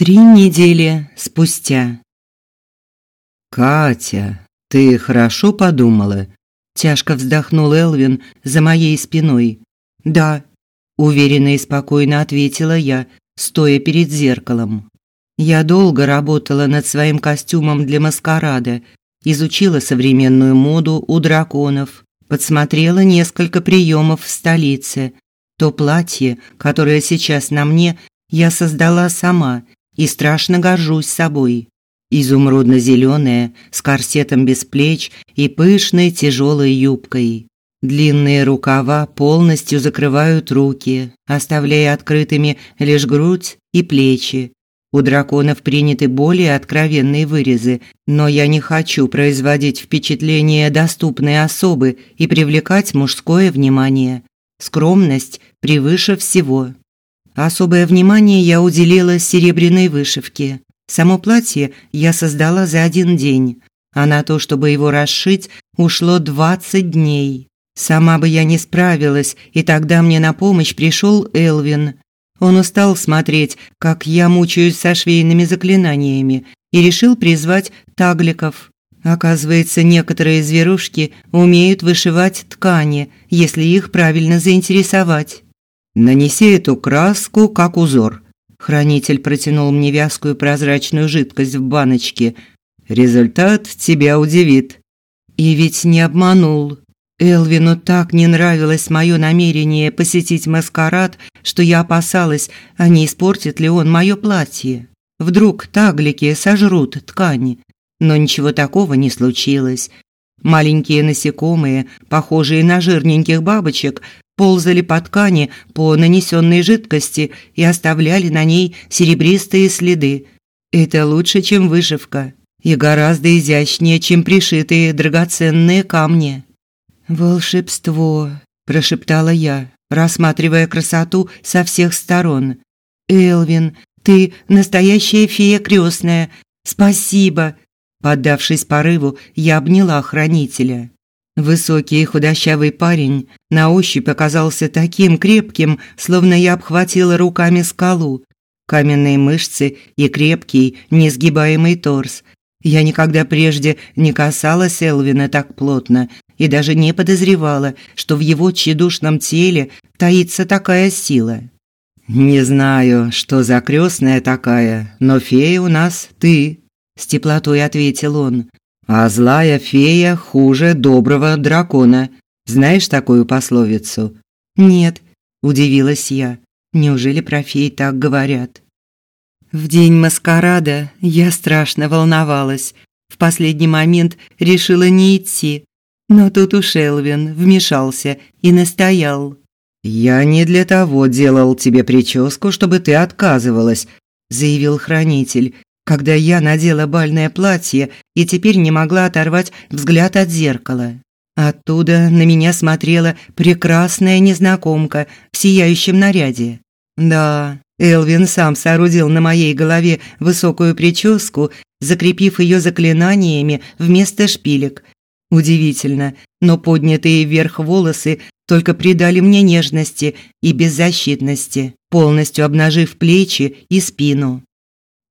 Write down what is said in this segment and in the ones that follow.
Три недели спустя. «Катя, ты хорошо подумала?» Тяжко вздохнул Элвин за моей спиной. «Да», – уверенно и спокойно ответила я, стоя перед зеркалом. Я долго работала над своим костюмом для маскарада, изучила современную моду у драконов, подсмотрела несколько приемов в столице. То платье, которое сейчас на мне, я создала сама – и страшно горжусь собой. изумрудно зеленая с корсетом без плеч и пышной тяжелой юбкой. Длинные рукава полностью закрывают руки, оставляя открытыми лишь грудь и плечи. У драконов приняты более откровенные вырезы, но я не хочу производить впечатление доступной особы и привлекать мужское внимание. Скромность превыше всего. Особое внимание я уделила серебряной вышивке. Само платье я создала за один день, а на то, чтобы его расшить, ушло 20 дней. Сама бы я не справилась, и тогда мне на помощь пришел Элвин. Он устал смотреть, как я мучаюсь со швейными заклинаниями, и решил призвать тагликов. Оказывается, некоторые зверушки умеют вышивать ткани, если их правильно заинтересовать. Нанеси эту краску как узор. Хранитель протянул мне вязкую прозрачную жидкость в баночке. Результат тебя удивит. И ведь не обманул. Элвину так не нравилось мое намерение посетить маскарад, что я опасалась, а не испортит ли он мое платье. Вдруг таглики сожрут ткани. Но ничего такого не случилось. Маленькие насекомые, похожие на жирненьких бабочек, ползали по ткани по нанесенной жидкости и оставляли на ней серебристые следы. Это лучше, чем вышивка, и гораздо изящнее, чем пришитые драгоценные камни. «Волшебство», – прошептала я, рассматривая красоту со всех сторон. «Элвин, ты настоящая фея крестная. Спасибо!» Поддавшись порыву, я обняла хранителя. Высокий и худощавый парень на ощупь оказался таким крепким, словно я обхватила руками скалу. Каменные мышцы и крепкий, несгибаемый торс. Я никогда прежде не касалась Элвина так плотно и даже не подозревала, что в его тщедушном теле таится такая сила. «Не знаю, что за крестная такая, но фея у нас ты», – с теплотой ответил он. А злая фея хуже доброго дракона. Знаешь такую пословицу? Нет, удивилась я. Неужели про фей так говорят? В день маскарада я страшно волновалась. В последний момент решила не идти. Но тут уж Элвин вмешался и настоял. «Я не для того делал тебе прическу, чтобы ты отказывалась», заявил хранитель когда я надела бальное платье и теперь не могла оторвать взгляд от зеркала. Оттуда на меня смотрела прекрасная незнакомка в сияющем наряде. Да, Элвин сам соорудил на моей голове высокую прическу, закрепив ее заклинаниями вместо шпилек. Удивительно, но поднятые вверх волосы только придали мне нежности и беззащитности, полностью обнажив плечи и спину.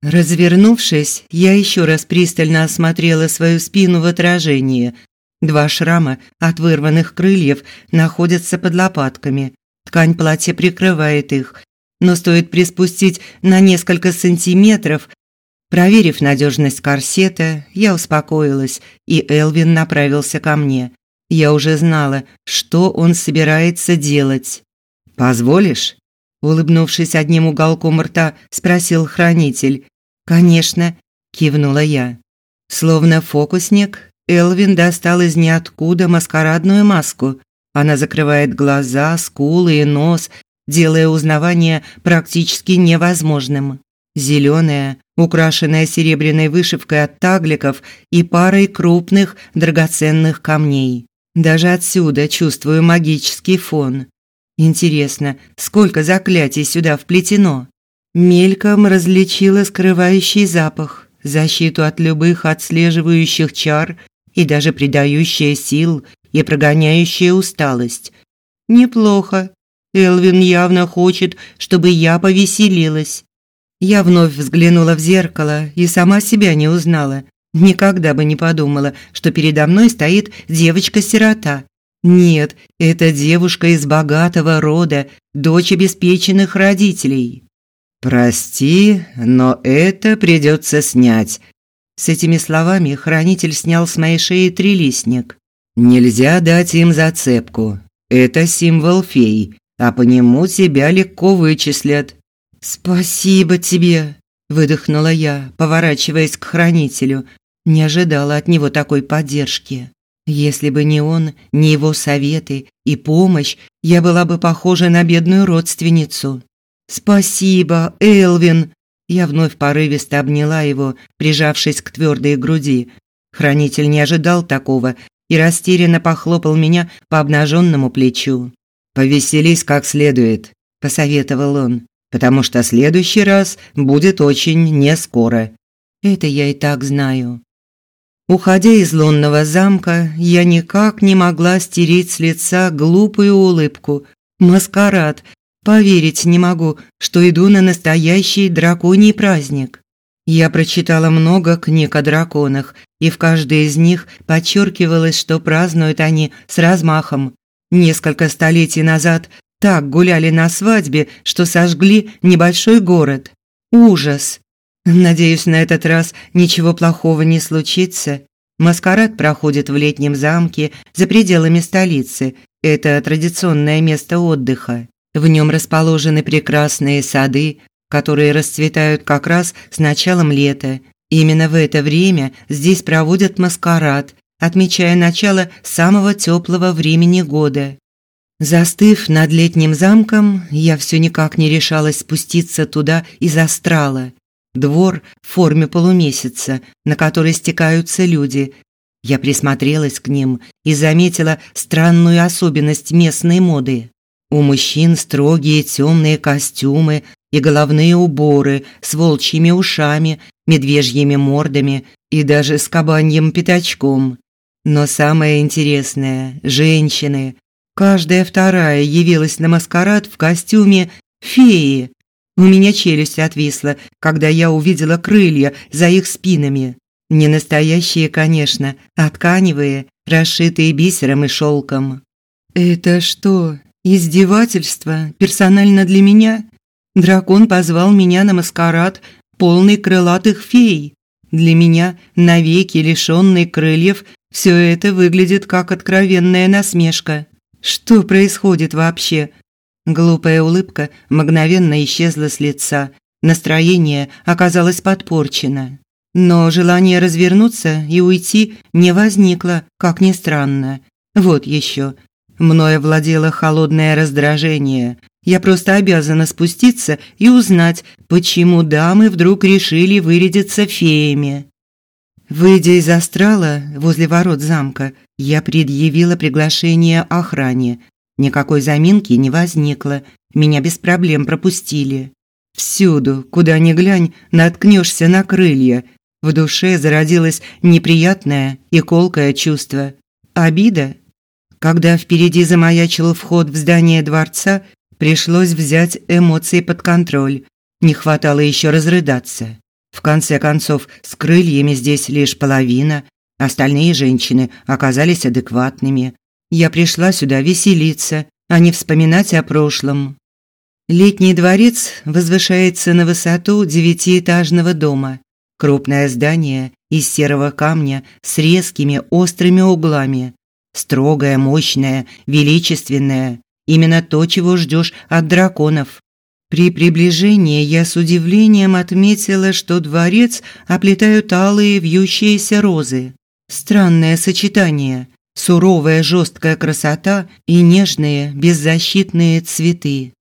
Развернувшись, я еще раз пристально осмотрела свою спину в отражении. Два шрама от вырванных крыльев находятся под лопатками. Ткань платья прикрывает их, но стоит приспустить на несколько сантиметров. Проверив надежность корсета, я успокоилась, и Элвин направился ко мне. Я уже знала, что он собирается делать. «Позволишь?» Улыбнувшись одним уголком рта, спросил хранитель. «Конечно», – кивнула я. Словно фокусник, Элвин достал из ниоткуда маскарадную маску. Она закрывает глаза, скулы и нос, делая узнавание практически невозможным. Зеленая, украшенная серебряной вышивкой от тагликов и парой крупных драгоценных камней. Даже отсюда чувствую магический фон. Интересно, сколько заклятий сюда вплетено? Мельком различила скрывающий запах, защиту от любых отслеживающих чар и даже придающая сил и прогоняющая усталость. Неплохо. Элвин явно хочет, чтобы я повеселилась. Я вновь взглянула в зеркало и сама себя не узнала. Никогда бы не подумала, что передо мной стоит девочка-сирота. Нет, это девушка из богатого рода, дочь обеспеченных родителей. «Прости, но это придется снять». С этими словами хранитель снял с моей шеи трилистник. «Нельзя дать им зацепку. Это символ фей, а по нему тебя легко вычислят». «Спасибо тебе», – выдохнула я, поворачиваясь к хранителю. Не ожидала от него такой поддержки. Если бы не он, не его советы и помощь, я была бы похожа на бедную родственницу. «Спасибо, Элвин!» Я вновь порывисто обняла его, прижавшись к твердой груди. Хранитель не ожидал такого и растерянно похлопал меня по обнаженному плечу. «Повеселись как следует», – посоветовал он, «потому что следующий раз будет очень нескоро». «Это я и так знаю». Уходя из лунного замка, я никак не могла стереть с лица глупую улыбку. Маскарад. Поверить не могу, что иду на настоящий драконий праздник. Я прочитала много книг о драконах, и в каждой из них подчеркивалось, что празднуют они с размахом. Несколько столетий назад так гуляли на свадьбе, что сожгли небольшой город. Ужас! Надеюсь, на этот раз ничего плохого не случится. Маскарад проходит в летнем замке за пределами столицы. Это традиционное место отдыха. В нем расположены прекрасные сады, которые расцветают как раз с началом лета. Именно в это время здесь проводят маскарад, отмечая начало самого теплого времени года. Застыв над летним замком, я все никак не решалась спуститься туда из астрала. Двор в форме полумесяца, на который стекаются люди. Я присмотрелась к ним и заметила странную особенность местной моды. У мужчин строгие темные костюмы и головные уборы с волчьими ушами, медвежьими мордами и даже с кабаньим пятачком. Но самое интересное – женщины. Каждая вторая явилась на маскарад в костюме феи. У меня челюсть отвисла, когда я увидела крылья за их спинами. Не настоящие, конечно, а тканевые, расшитые бисером и шелком. «Это что, издевательство персонально для меня?» Дракон позвал меня на маскарад, полный крылатых фей. Для меня, навеки лишённый крыльев, все это выглядит как откровенная насмешка. Что происходит вообще? Глупая улыбка мгновенно исчезла с лица. Настроение оказалось подпорчено. Но желание развернуться и уйти не возникло, как ни странно. Вот еще. Мною владело холодное раздражение. Я просто обязана спуститься и узнать, почему дамы вдруг решили вырядиться феями. Выйдя из астрала возле ворот замка, я предъявила приглашение охране, Никакой заминки не возникло, меня без проблем пропустили. Всюду, куда ни глянь, наткнешься на крылья. В душе зародилось неприятное и колкое чувство. Обида. Когда впереди замаячил вход в здание дворца, пришлось взять эмоции под контроль. Не хватало еще разрыдаться. В конце концов, с крыльями здесь лишь половина, остальные женщины оказались адекватными. Я пришла сюда веселиться, а не вспоминать о прошлом. Летний дворец возвышается на высоту девятиэтажного дома. Крупное здание из серого камня с резкими острыми углами. Строгое, мощное, величественное. Именно то, чего ждешь от драконов. При приближении я с удивлением отметила, что дворец оплетают алые вьющиеся розы. Странное сочетание суровая жесткая красота и нежные беззащитные цветы.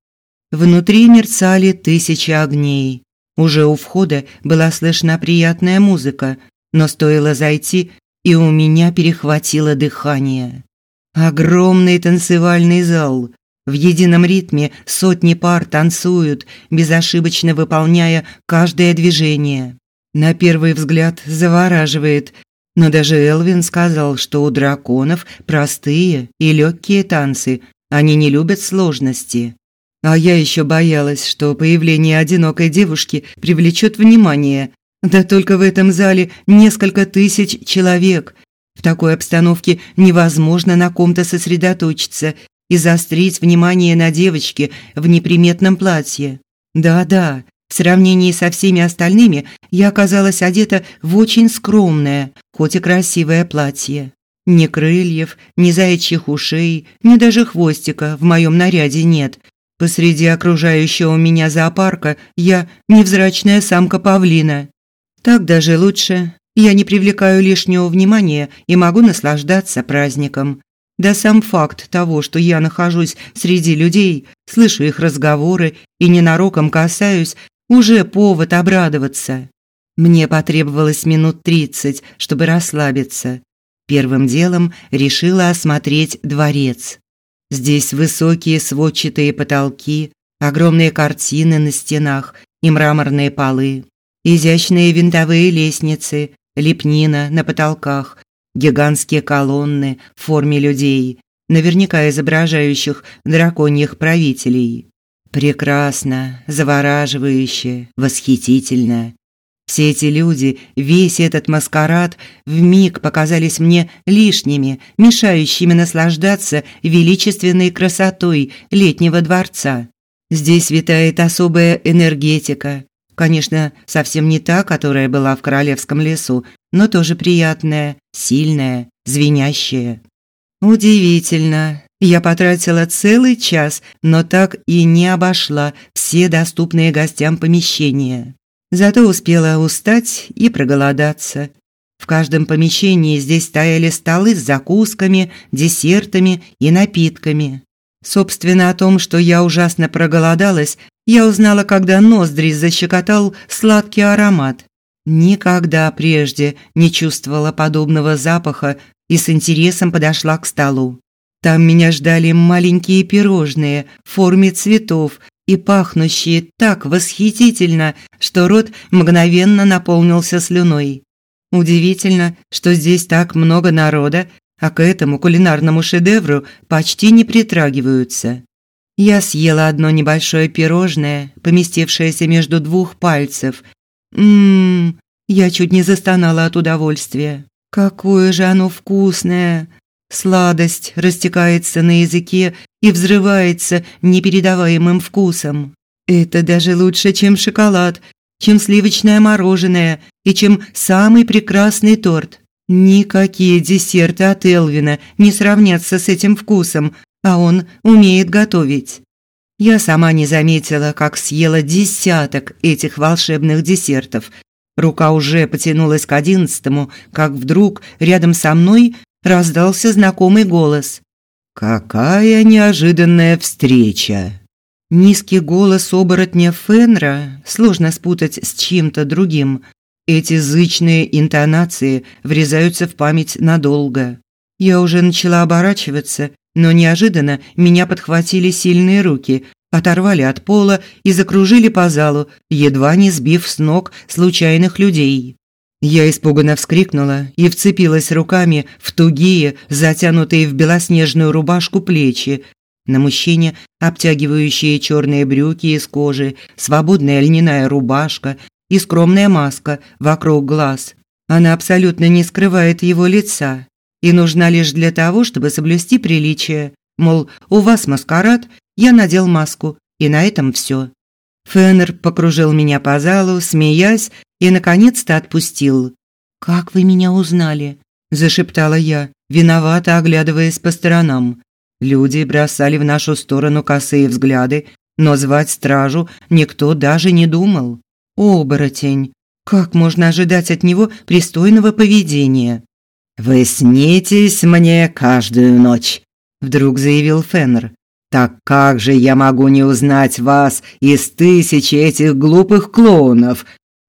Внутри мерцали тысячи огней. Уже у входа была слышна приятная музыка, но стоило зайти, и у меня перехватило дыхание. Огромный танцевальный зал. В едином ритме сотни пар танцуют, безошибочно выполняя каждое движение. На первый взгляд завораживает, но даже Элвин сказал, что у драконов простые и легкие танцы, они не любят сложности. А я еще боялась, что появление одинокой девушки привлечет внимание. Да только в этом зале несколько тысяч человек. В такой обстановке невозможно на ком-то сосредоточиться и заострить внимание на девочке в неприметном платье. Да-да, в сравнении со всеми остальными я оказалась одета в очень скромное, хоть и красивое платье. Ни крыльев, ни заячьих ушей, ни даже хвостика в моем наряде нет. Посреди окружающего меня зоопарка я невзрачная самка павлина. Так даже лучше. Я не привлекаю лишнего внимания и могу наслаждаться праздником. Да сам факт того, что я нахожусь среди людей, слышу их разговоры и ненароком касаюсь, уже повод обрадоваться. Мне потребовалось минут тридцать, чтобы расслабиться. Первым делом решила осмотреть дворец. Здесь высокие сводчатые потолки, огромные картины на стенах и мраморные полы, изящные винтовые лестницы, лепнина на потолках, гигантские колонны в форме людей, наверняка изображающих драконьих правителей. Прекрасно, завораживающе, восхитительно. Все эти люди, весь этот маскарад вмиг показались мне лишними, мешающими наслаждаться величественной красотой летнего дворца. Здесь витает особая энергетика. Конечно, совсем не та, которая была в королевском лесу, но тоже приятная, сильная, звенящая. Удивительно. Я потратила целый час, но так и не обошла все доступные гостям помещения. Зато успела устать и проголодаться. В каждом помещении здесь стояли столы с закусками, десертами и напитками. Собственно, о том, что я ужасно проголодалась, я узнала, когда ноздри защекотал сладкий аромат. Никогда прежде не чувствовала подобного запаха и с интересом подошла к столу. Там меня ждали маленькие пирожные в форме цветов и пахнущие так восхитительно, что рот мгновенно наполнился слюной. Удивительно, что здесь так много народа, а к этому кулинарному шедевру почти не притрагиваются. Я съела одно небольшое пирожное, поместившееся между двух пальцев. Ммм, я чуть не застонала от удовольствия. Какое же оно вкусное! Сладость растекается на языке и взрывается непередаваемым вкусом. Это даже лучше, чем шоколад, чем сливочное мороженое и чем самый прекрасный торт. Никакие десерты от Элвина не сравнятся с этим вкусом, а он умеет готовить. Я сама не заметила, как съела десяток этих волшебных десертов. Рука уже потянулась к одиннадцатому, как вдруг рядом со мной раздался знакомый голос. «Какая неожиданная встреча!» Низкий голос оборотня Фенра сложно спутать с чем-то другим. Эти зычные интонации врезаются в память надолго. Я уже начала оборачиваться, но неожиданно меня подхватили сильные руки, оторвали от пола и закружили по залу, едва не сбив с ног случайных людей. Я испуганно вскрикнула и вцепилась руками в тугие, затянутые в белоснежную рубашку плечи. На мужчине обтягивающие черные брюки из кожи, свободная льняная рубашка и скромная маска вокруг глаз. Она абсолютно не скрывает его лица и нужна лишь для того, чтобы соблюсти приличие. Мол, у вас маскарад, я надел маску, и на этом все. Феннер покружил меня по залу, смеясь, и наконец-то отпустил. «Как вы меня узнали?» – зашептала я, виновато оглядываясь по сторонам. Люди бросали в нашу сторону косые взгляды, но звать стражу никто даже не думал. Оборотень. Как можно ожидать от него пристойного поведения? «Вы снитесь мне каждую ночь», – вдруг заявил Феннер. Так как же я могу не узнать вас из тысячи этих глупых клоунов?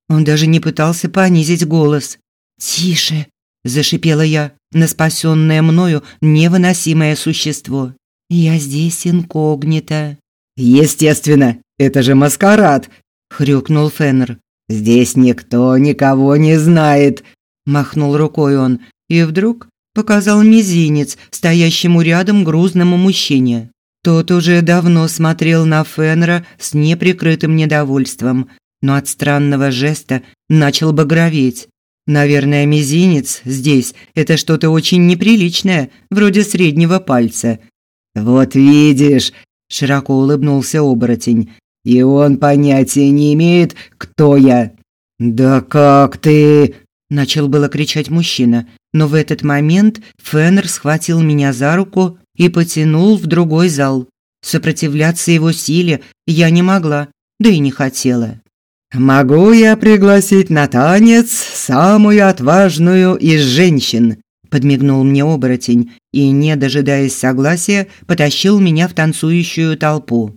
Он даже не пытался понизить голос. Тише, зашипела я на спасенное мною невыносимое существо. Я здесь инкогнито. Естественно, это же маскарад, хрюкнул Феннер. Здесь никто никого не знает, махнул рукой он и вдруг показал мизинец стоящему рядом грузному мужчине. Тот уже давно смотрел на Фенра с неприкрытым недовольством, но от странного жеста начал багроветь. Наверное, мизинец здесь – это что-то очень неприличное, вроде среднего пальца. «Вот видишь», – широко улыбнулся оборотень, – «и он понятия не имеет, кто я». «Да как ты?» – начал было кричать мужчина, но в этот момент Феннер схватил меня за руку и потянул в другой зал. Сопротивляться его силе я не могла, да и не хотела. «Могу я пригласить на танец самую отважную из женщин?» Подмигнул мне оборотень и, не дожидаясь согласия, потащил меня в танцующую толпу.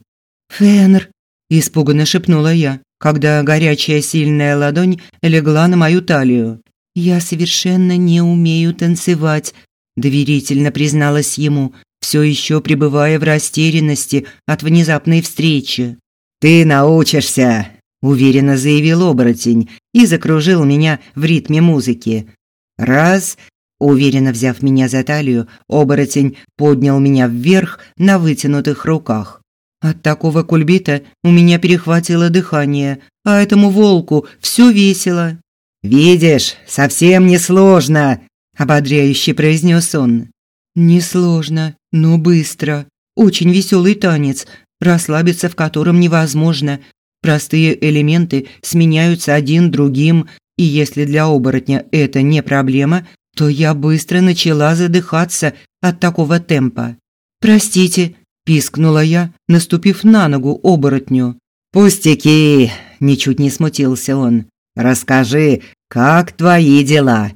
«Фенр!» – испуганно шепнула я, когда горячая сильная ладонь легла на мою талию. «Я совершенно не умею танцевать», – доверительно призналась ему, все еще пребывая в растерянности от внезапной встречи. «Ты научишься!» уверенно заявил оборотень и закружил меня в ритме музыки. Раз, уверенно взяв меня за талию, оборотень поднял меня вверх на вытянутых руках. От такого кульбита у меня перехватило дыхание, а этому волку все весело. «Видишь, совсем не сложно», – ободряюще произнес он. «Несложно, но быстро. Очень веселый танец, расслабиться в котором невозможно, Простые элементы сменяются один другим, и если для оборотня это не проблема, то я быстро начала задыхаться от такого темпа. «Простите», – пискнула я, наступив на ногу оборотню. «Пустяки!» – ничуть не смутился он. «Расскажи, как твои дела?»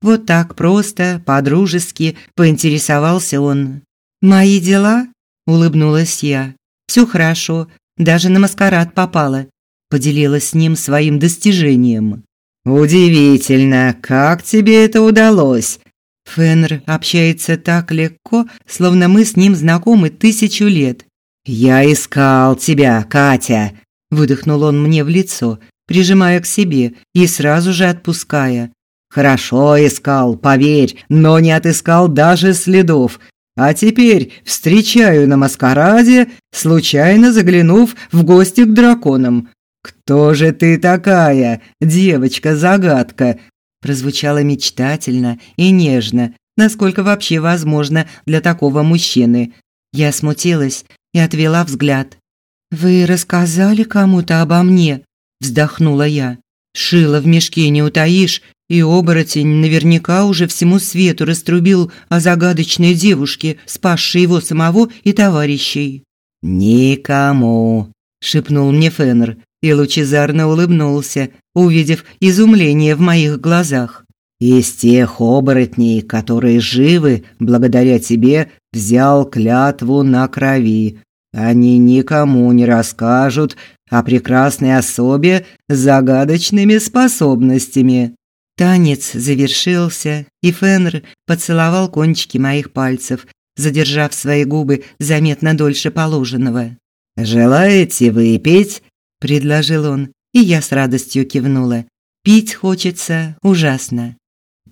Вот так просто, по-дружески поинтересовался он. «Мои дела?» – улыбнулась я. «Все хорошо, даже на маскарад попала. Поделилась с ним своим достижением. Удивительно, как тебе это удалось? Фенр общается так легко, словно мы с ним знакомы тысячу лет. Я искал тебя, Катя, выдохнул он мне в лицо, прижимая к себе и сразу же отпуская. Хорошо искал, поверь, но не отыскал даже следов. А теперь встречаю на маскараде, случайно заглянув в гости к драконам. Кто же ты такая, девочка-загадка? прозвучало мечтательно и нежно, насколько вообще возможно для такого мужчины. Я смутилась и отвела взгляд. Вы рассказали кому-то обо мне, вздохнула я. Шила в мешке не утаишь, и оборотень наверняка уже всему свету раструбил о загадочной девушке, спасшей его самого и товарищей. «Никому», – шепнул мне Феннер и лучезарно улыбнулся, увидев изумление в моих глазах. «Из тех оборотней, которые живы, благодаря тебе, взял клятву на крови. Они никому не расскажут о прекрасной особе с загадочными способностями». Танец завершился, и Фенр поцеловал кончики моих пальцев, задержав свои губы заметно дольше положенного. «Желаете выпить?» – предложил он, и я с радостью кивнула. «Пить хочется ужасно».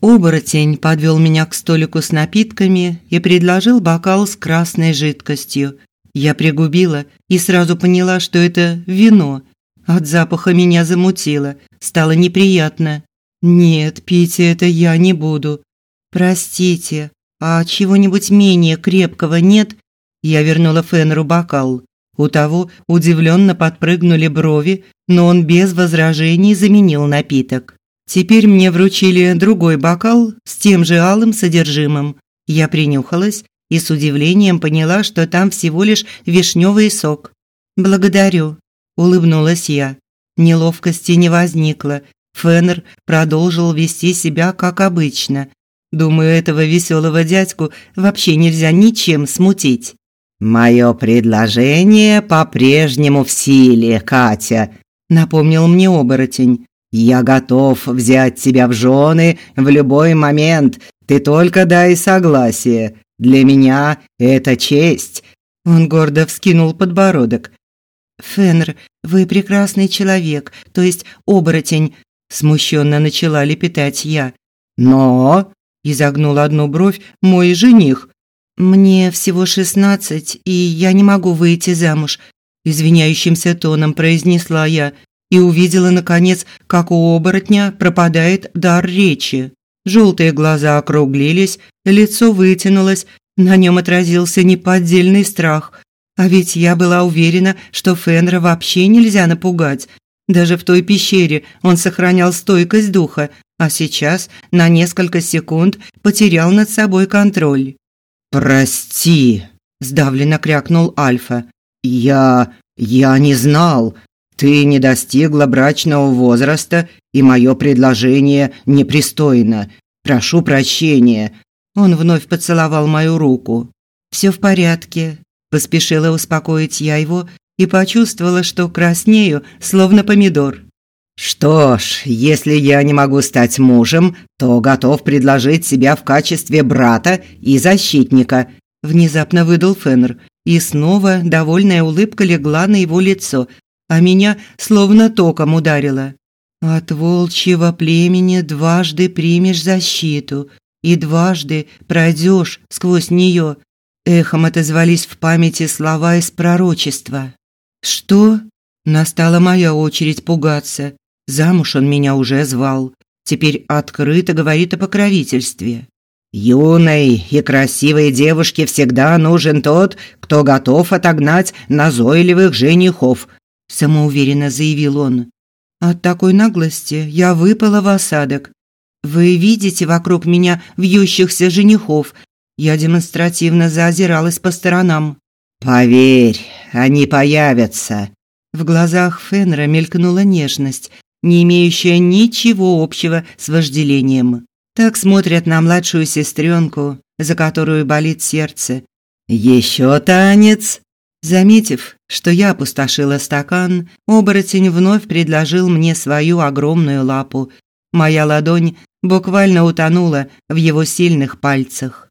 Оборотень подвел меня к столику с напитками и предложил бокал с красной жидкостью. Я пригубила и сразу поняла, что это вино. От запаха меня замутило, стало неприятно. Нет, пить это я не буду. Простите, а чего-нибудь менее крепкого нет? Я вернула Фенру бокал. У того удивленно подпрыгнули брови, но он без возражений заменил напиток. Теперь мне вручили другой бокал с тем же алым содержимым. Я принюхалась и с удивлением поняла, что там всего лишь вишневый сок. «Благодарю», – улыбнулась я. Неловкости не возникло, Феннер продолжил вести себя как обычно. Думаю, этого веселого дядьку вообще нельзя ничем смутить. «Мое предложение по-прежнему в силе, Катя», – напомнил мне оборотень. «Я готов взять тебя в жены в любой момент, ты только дай согласие. Для меня это честь». Он гордо вскинул подбородок. «Феннер, вы прекрасный человек, то есть оборотень, смущенно начала лепетать я. Но изогнул одну бровь мой жених. Мне всего шестнадцать, и я не могу выйти замуж, извиняющимся тоном произнесла я и увидела наконец, как у оборотня пропадает дар речи. Желтые глаза округлились, лицо вытянулось, на нем отразился неподдельный страх. А ведь я была уверена, что Фенра вообще нельзя напугать. Даже в той пещере он сохранял стойкость духа, а сейчас на несколько секунд потерял над собой контроль. «Прости», – сдавленно крякнул Альфа. «Я... я не знал. Ты не достигла брачного возраста, и мое предложение непристойно. Прошу прощения». Он вновь поцеловал мою руку. «Все в порядке», – поспешила успокоить я его и почувствовала, что краснею, словно помидор. Что ж, если я не могу стать мужем, то готов предложить себя в качестве брата и защитника, внезапно выдал Феннер, и снова довольная улыбка легла на его лицо, а меня словно током ударило. От волчьего племени дважды примешь защиту и дважды пройдешь сквозь нее. Эхом отозвались в памяти слова из пророчества. Что? Настала моя очередь пугаться. Замуж он меня уже звал. Теперь открыто говорит о покровительстве. Юной и красивой девушке всегда нужен тот, кто готов отогнать назойливых женихов, самоуверенно заявил он. От такой наглости я выпала в осадок. Вы видите вокруг меня вьющихся женихов. Я демонстративно заозиралась по сторонам. Поверь, они появятся. В глазах Фенра мелькнула нежность, не имеющая ничего общего с вожделением. Так смотрят на младшую сестренку, за которую болит сердце. Еще танец. Заметив, что я опустошила стакан, оборотень вновь предложил мне свою огромную лапу. Моя ладонь буквально утонула в его сильных пальцах.